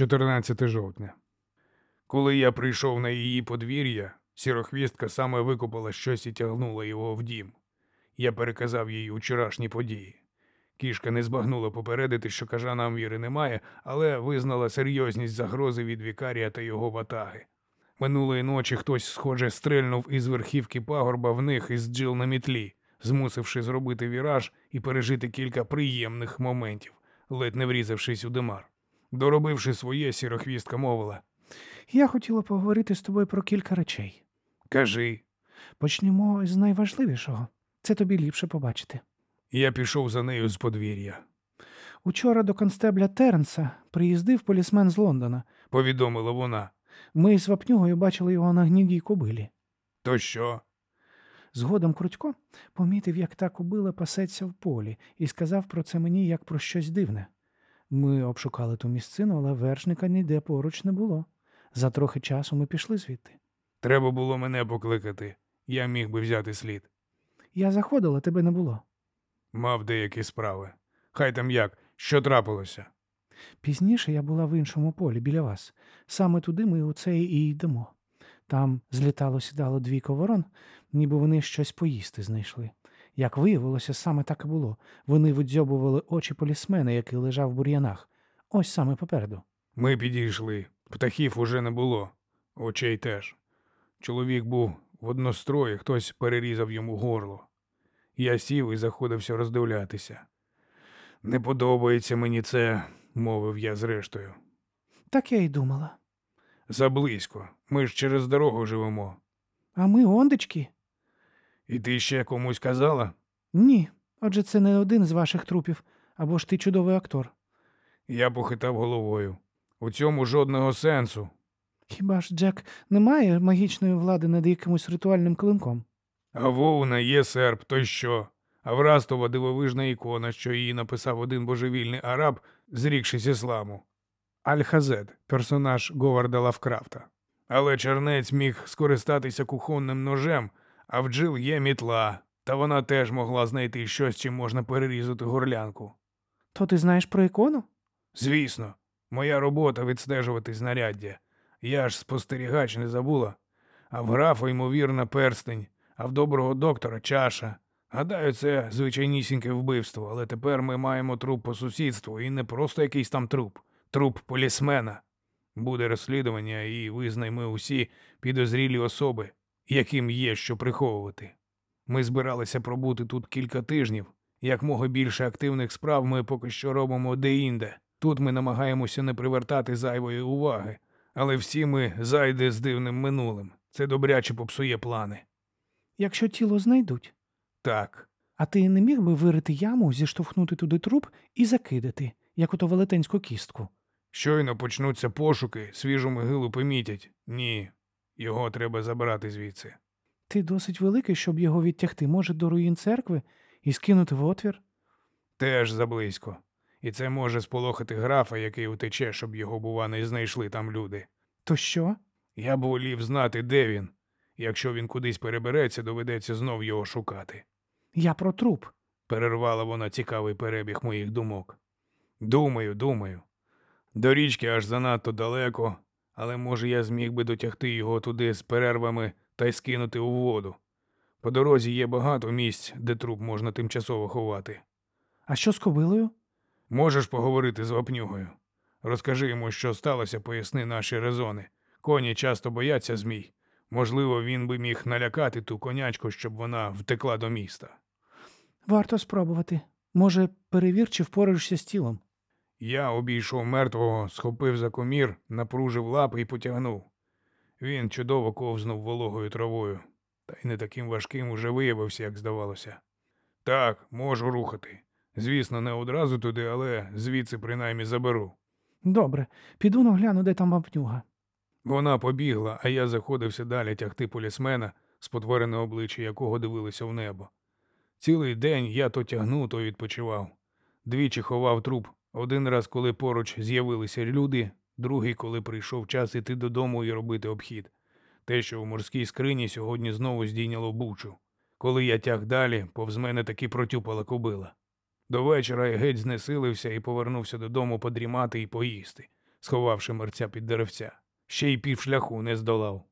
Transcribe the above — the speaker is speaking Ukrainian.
14 жовтня. Коли я прийшов на її подвір'я, сірохвістка саме викопала щось і тягнула його в дім. Я переказав їй вчорашні події. Кішка не збагнула попередити, що кажанам віри немає, але визнала серйозність загрози від вікарія та його ватаги. Минулої ночі хтось, схоже, стрельнув із верхівки пагорба в них із джил на мітлі, змусивши зробити віраж і пережити кілька приємних моментів, ледь не врізавшись у димар. Доробивши своє, сірохвістка мовила Я хотіла поговорити з тобою про кілька речей. Кажи. Почнемо з найважливішого. Це тобі ліпше побачити. Я пішов за нею з подвір'я. Учора до констебля Тернса приїздив полісмен з Лондона. Повідомила вона. Ми з вапнюгою бачили його на гнідій кобилі. То що? Згодом Крутько помітив, як та кобила пасеться в полі, і сказав про це мені як про щось дивне. Ми обшукали ту місцину, але вершника ніде поруч не було. За трохи часу ми пішли звідти. Треба було мене покликати. Я міг би взяти слід. Я заходила, тебе не було. Мав деякі справи. Хай там як, що трапилося. Пізніше я була в іншому полі біля вас. Саме туди ми у це і йдемо. Там злітало сідало двійко ворон, ніби вони щось поїсти знайшли. Як виявилося, саме так і було. Вони видзьобували очі полісмена, який лежав в бур'янах. Ось саме попереду. Ми підійшли. Птахів уже не було. Очей теж. Чоловік був в однострої, хтось перерізав йому горло. Я сів і заходився роздивлятися. Не подобається мені це, мовив я зрештою. Так я й думала. Заблизько. Ми ж через дорогу живемо. А ми ондечки? І ти ще комусь казала? Ні. Отже, це не один з ваших трупів, або ж ти чудовий актор. Я похитав головою. У цьому жодного сенсу. Хіба ж Джек не має магічної влади над якимось ритуальним клинком? А вовна є серп, то що? А врастова дивовижна ікона, що її написав один божевільний араб, зрікшись ісламу. Аль-Хазед, персонаж Говарда Лавкрафта. Але чернець міг скористатися кухонним ножем, а в Джил є мітла, та вона теж могла знайти щось, чим можна перерізати горлянку. То ти знаєш про ікону? Звісно, моя робота відстежувати знаряддя. Я ж спостерігач не забула. А в графа, ймовірно, перстень, а в доброго доктора чаша. Гадаю, це звичайнісіньке вбивство, але тепер ми маємо труп по сусідству і не просто якийсь там труп, труп полісмена. Буде розслідування, і визнаймо усі підозрілі особи, яким є що приховувати. Ми збиралися пробути тут кілька тижнів. Якмога більше активних справ ми поки що робимо де-інде. Тут ми намагаємося не привертати зайвої уваги, але всі ми зайди з дивним минулим. Це добряче попсує плани. Якщо тіло знайдуть. Так, А ти не міг би вирити яму, зіштовхнути туди труп і закидати, як ото велетенську кістку. щойно почнуться пошуки, свіжу могилу помітять. Ні, його треба забрати звідси. Ти досить великий, щоб його відтягти, може, до руїн церкви і скинути в отвір. Теж заблизько. І це може сполохати графа, який утече, щоб його, бува, не знайшли там люди. То що? Я б волів знати, де він. Якщо він кудись перебереться, доведеться знов його шукати. Я про труп. Перервала вона цікавий перебіг моїх думок. Думаю, думаю. До річки аж занадто далеко, але може я зміг би дотягти його туди з перервами та й скинути у воду. По дорозі є багато місць, де труп можна тимчасово ховати. А що з кобилою? Можеш поговорити з вапнюгою. Розкажи йому, що сталося, поясни наші резони. Коні часто бояться змій. Можливо, він би міг налякати ту конячку, щоб вона втекла до міста. Варто спробувати. Може, перевір, чи впораєшся з тілом. Я обійшов мертвого, схопив за комір, напружив лапи і потягнув. Він чудово ковзнув вологою травою, та й не таким важким уже виявився, як здавалося. Так, можу рухати. Звісно, не одразу туди, але звідси принаймні заберу. Добре, піду нагляну, де там вапнюга. Вона побігла, а я заходився далі тягти полісмена, спотворене обличчя якого дивилося в небо. Цілий день я то тягнув, то відпочивав. Двічі ховав труп. Один раз, коли поруч з'явилися люди, другий, коли прийшов час іти додому і робити обхід. Те, що в морській скрині сьогодні знову здійняло бучу. Коли я тяг далі, повз мене таки протюпала кобила. До вечора я геть знесилився і повернувся додому подрімати і поїсти. сховавши мерця під деревця. Ще й півшляху не здолав.